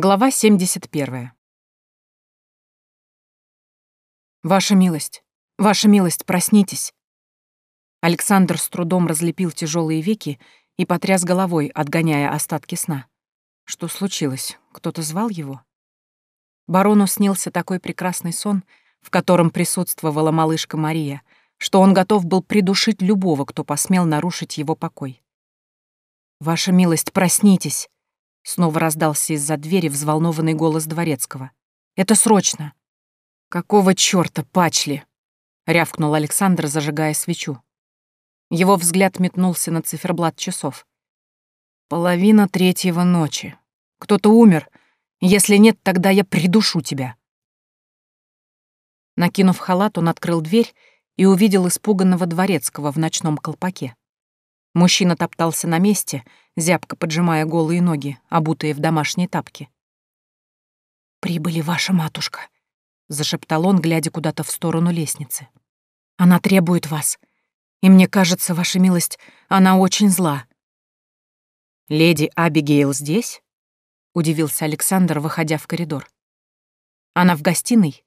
Глава 71. «Ваша милость! Ваша милость, проснитесь!» Александр с трудом разлепил тяжелые веки и потряс головой, отгоняя остатки сна. Что случилось? Кто-то звал его? Барону снился такой прекрасный сон, в котором присутствовала малышка Мария, что он готов был придушить любого, кто посмел нарушить его покой. «Ваша милость, проснитесь!» Снова раздался из-за двери взволнованный голос дворецкого. «Это срочно!» «Какого чёрта, пачли?» — рявкнул Александр, зажигая свечу. Его взгляд метнулся на циферблат часов. «Половина третьего ночи. Кто-то умер. Если нет, тогда я придушу тебя». Накинув халат, он открыл дверь и увидел испуганного дворецкого в ночном колпаке. Мужчина топтался на месте, зябко поджимая голые ноги, обутые в домашние тапки. «Прибыли ваша матушка», — зашептал он, глядя куда-то в сторону лестницы. «Она требует вас. И мне кажется, ваша милость, она очень зла». «Леди Абигейл здесь?» — удивился Александр, выходя в коридор. «Она в гостиной?»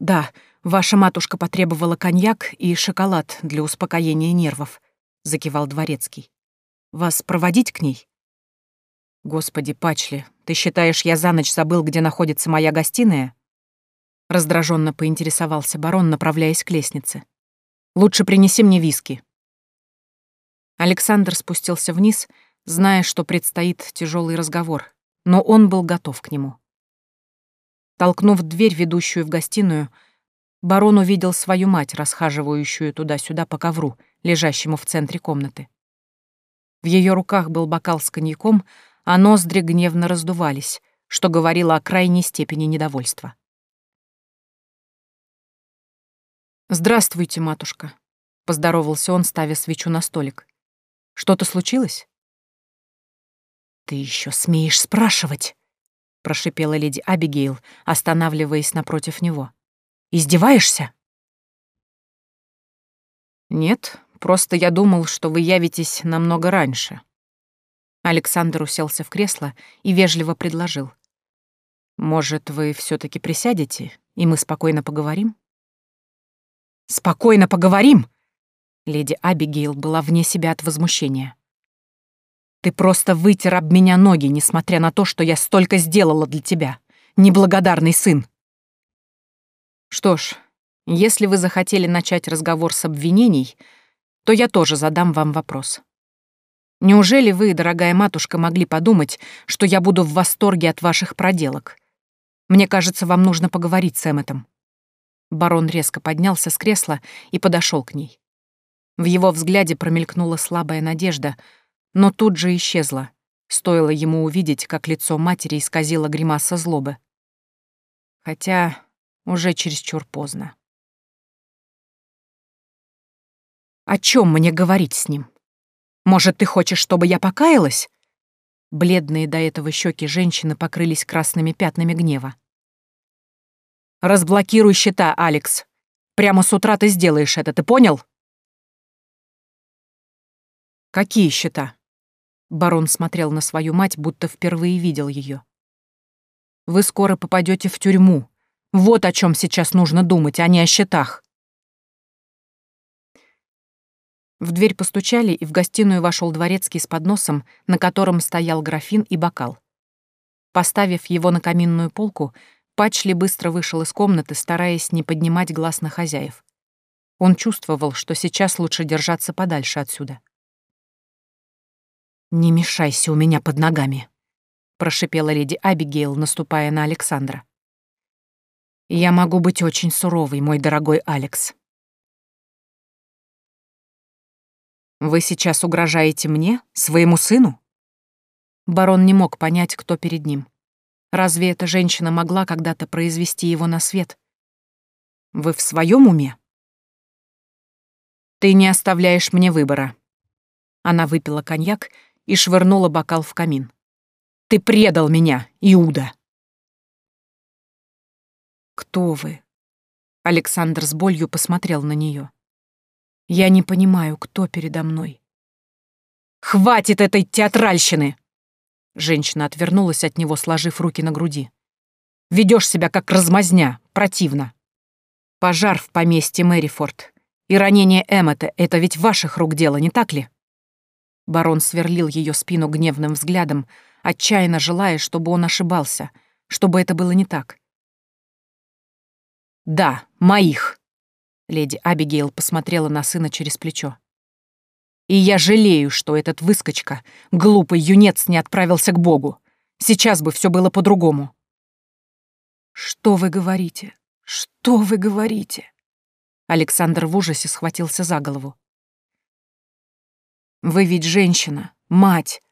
«Да, ваша матушка потребовала коньяк и шоколад для успокоения нервов», — закивал дворецкий. «Вас проводить к ней?» «Господи, Пачли, ты считаешь, я за ночь забыл, где находится моя гостиная?» Раздраженно поинтересовался барон, направляясь к лестнице. «Лучше принеси мне виски». Александр спустился вниз, зная, что предстоит тяжелый разговор, но он был готов к нему. Толкнув дверь, ведущую в гостиную, барон увидел свою мать, расхаживающую туда-сюда по ковру — лежащему в центре комнаты. В ее руках был бокал с коньяком, а ноздри гневно раздувались, что говорило о крайней степени недовольства. «Здравствуйте, матушка», — поздоровался он, ставя свечу на столик. «Что-то случилось?» «Ты еще смеешь спрашивать?» — прошипела леди Абигейл, останавливаясь напротив него. «Издеваешься?» «Нет, Просто я думал, что вы явитесь намного раньше». Александр уселся в кресло и вежливо предложил. «Может, вы все таки присядете, и мы спокойно поговорим?» «Спокойно поговорим!» Леди Абигейл была вне себя от возмущения. «Ты просто вытер об меня ноги, несмотря на то, что я столько сделала для тебя, неблагодарный сын!» «Что ж, если вы захотели начать разговор с обвинений, то я тоже задам вам вопрос. Неужели вы, дорогая матушка, могли подумать, что я буду в восторге от ваших проделок? Мне кажется, вам нужно поговорить с Эмметом». Барон резко поднялся с кресла и подошел к ней. В его взгляде промелькнула слабая надежда, но тут же исчезла. Стоило ему увидеть, как лицо матери исказило гримаса злобы. Хотя уже чересчур поздно. О чем мне говорить с ним? Может, ты хочешь, чтобы я покаялась?» Бледные до этого щеки женщины покрылись красными пятнами гнева. «Разблокируй счета, Алекс. Прямо с утра ты сделаешь это, ты понял?» «Какие счета?» Барон смотрел на свою мать, будто впервые видел ее. «Вы скоро попадете в тюрьму. Вот о чем сейчас нужно думать, а не о счетах». В дверь постучали, и в гостиную вошел дворецкий с подносом, на котором стоял графин и бокал. Поставив его на каминную полку, Пачли быстро вышел из комнаты, стараясь не поднимать глаз на хозяев. Он чувствовал, что сейчас лучше держаться подальше отсюда. «Не мешайся у меня под ногами», — прошипела леди Абигейл, наступая на Александра. «Я могу быть очень суровой, мой дорогой Алекс», Вы сейчас угрожаете мне, своему сыну? Барон не мог понять, кто перед ним. Разве эта женщина могла когда-то произвести его на свет? Вы в своем уме? Ты не оставляешь мне выбора. Она выпила коньяк и швырнула бокал в камин. Ты предал меня, Иуда. Кто вы? Александр с болью посмотрел на нее. Я не понимаю, кто передо мной. «Хватит этой театральщины!» Женщина отвернулась от него, сложив руки на груди. Ведешь себя как размазня, противно. Пожар в поместье Мэрифорд и ранение Эммета — это ведь ваших рук дело, не так ли? Барон сверлил ее спину гневным взглядом, отчаянно желая, чтобы он ошибался, чтобы это было не так. «Да, моих!» Леди Абигейл посмотрела на сына через плечо. «И я жалею, что этот выскочка, глупый юнец, не отправился к Богу. Сейчас бы все было по-другому». «Что вы говорите? Что вы говорите?» Александр в ужасе схватился за голову. «Вы ведь женщина, мать.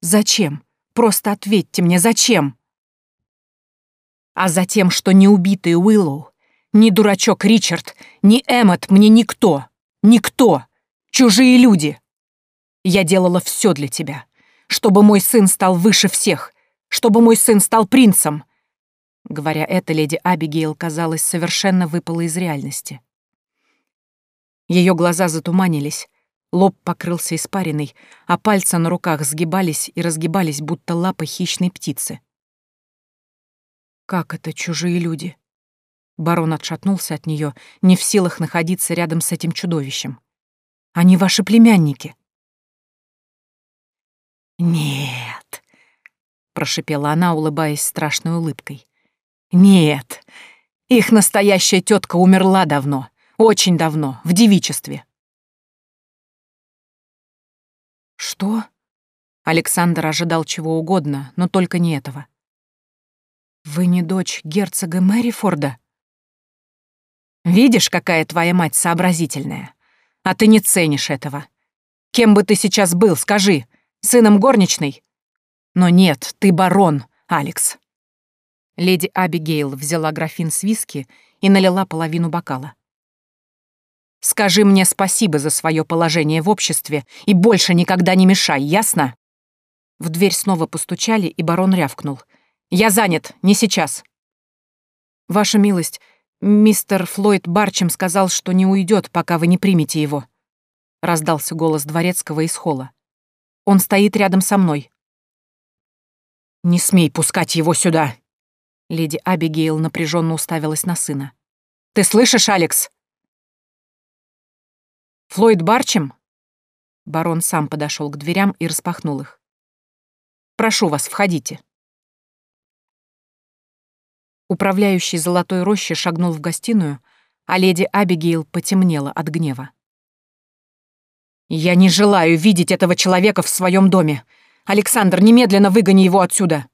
Зачем? Просто ответьте мне, зачем?» «А за тем, что не убитый Уиллоу ни дурачок Ричард, ни Эммот мне никто. Никто. Чужие люди. Я делала все для тебя. Чтобы мой сын стал выше всех. Чтобы мой сын стал принцем. Говоря это, леди Абигейл, казалось, совершенно выпала из реальности. Ее глаза затуманились, лоб покрылся испариной, а пальцы на руках сгибались и разгибались, будто лапы хищной птицы. «Как это чужие люди?» Барон отшатнулся от нее, не в силах находиться рядом с этим чудовищем. «Они ваши племянники». «Нет», — прошипела она, улыбаясь страшной улыбкой. «Нет, их настоящая тетка умерла давно, очень давно, в девичестве». «Что?» Александр ожидал чего угодно, но только не этого. «Вы не дочь герцога Мэрифорда?» Видишь, какая твоя мать сообразительная. А ты не ценишь этого. Кем бы ты сейчас был, скажи? Сыном горничной? Но нет, ты барон, Алекс. Леди Абигейл взяла графин с виски и налила половину бокала. «Скажи мне спасибо за свое положение в обществе и больше никогда не мешай, ясно?» В дверь снова постучали, и барон рявкнул. «Я занят, не сейчас». «Ваша милость, «Мистер Флойд Барчем сказал, что не уйдет, пока вы не примете его», — раздался голос дворецкого из холла. «Он стоит рядом со мной». «Не смей пускать его сюда!» Леди Абигейл напряженно уставилась на сына. «Ты слышишь, Алекс?» «Флойд Барчем?» Барон сам подошел к дверям и распахнул их. «Прошу вас, входите». Управляющий золотой рощи шагнул в гостиную, а леди Абигейл потемнела от гнева. «Я не желаю видеть этого человека в своем доме. Александр, немедленно выгони его отсюда!»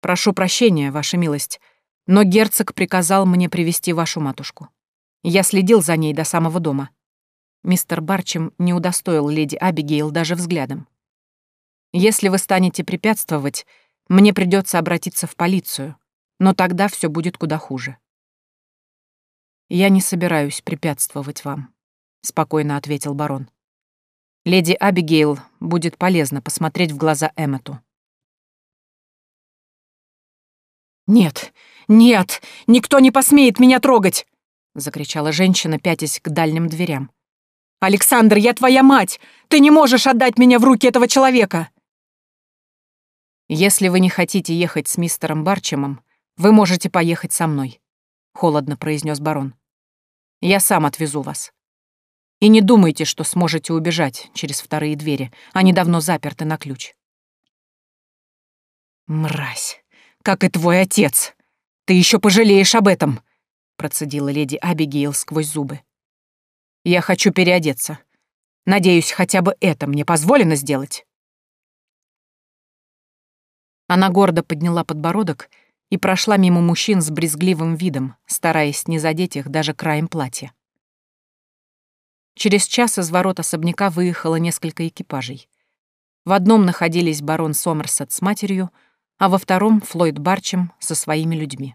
«Прошу прощения, ваша милость, но герцог приказал мне привести вашу матушку. Я следил за ней до самого дома». Мистер Барчем не удостоил леди Абигейл даже взглядом. «Если вы станете препятствовать, мне придется обратиться в полицию, но тогда все будет куда хуже. «Я не собираюсь препятствовать вам», — спокойно ответил барон. «Леди Абигейл будет полезно посмотреть в глаза Эммету». «Нет, нет, никто не посмеет меня трогать!» — закричала женщина, пятясь к дальним дверям. «Александр, я твоя мать! Ты не можешь отдать меня в руки этого человека!» «Если вы не хотите ехать с мистером Барчемом, вы можете поехать со мной», — холодно произнес барон. «Я сам отвезу вас. И не думайте, что сможете убежать через вторые двери, они давно заперты на ключ». «Мразь, как и твой отец! Ты еще пожалеешь об этом!» — процедила леди Абигейл сквозь зубы. «Я хочу переодеться. Надеюсь, хотя бы это мне позволено сделать». Она гордо подняла подбородок и прошла мимо мужчин с брезгливым видом, стараясь не задеть их даже краем платья. Через час из ворот особняка выехало несколько экипажей. В одном находились барон Сомерсет с матерью, а во втором — Флойд Барчем со своими людьми.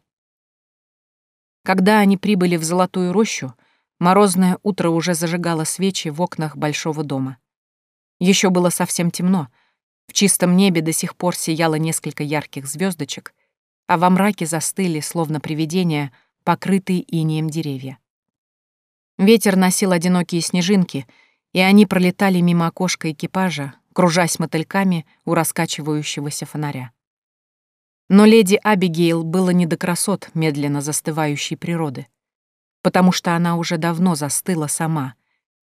Когда они прибыли в Золотую рощу, морозное утро уже зажигало свечи в окнах большого дома. Еще было совсем темно — в чистом небе до сих пор сияло несколько ярких звездочек, а во мраке застыли, словно привидения, покрытые инеем деревья. Ветер носил одинокие снежинки, и они пролетали мимо окошка экипажа, кружась мотыльками у раскачивающегося фонаря. Но леди Абигейл было не до красот медленно застывающей природы, потому что она уже давно застыла сама,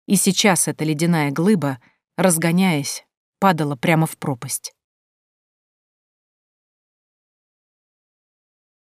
и сейчас эта ледяная глыба, разгоняясь, падала прямо в пропасть.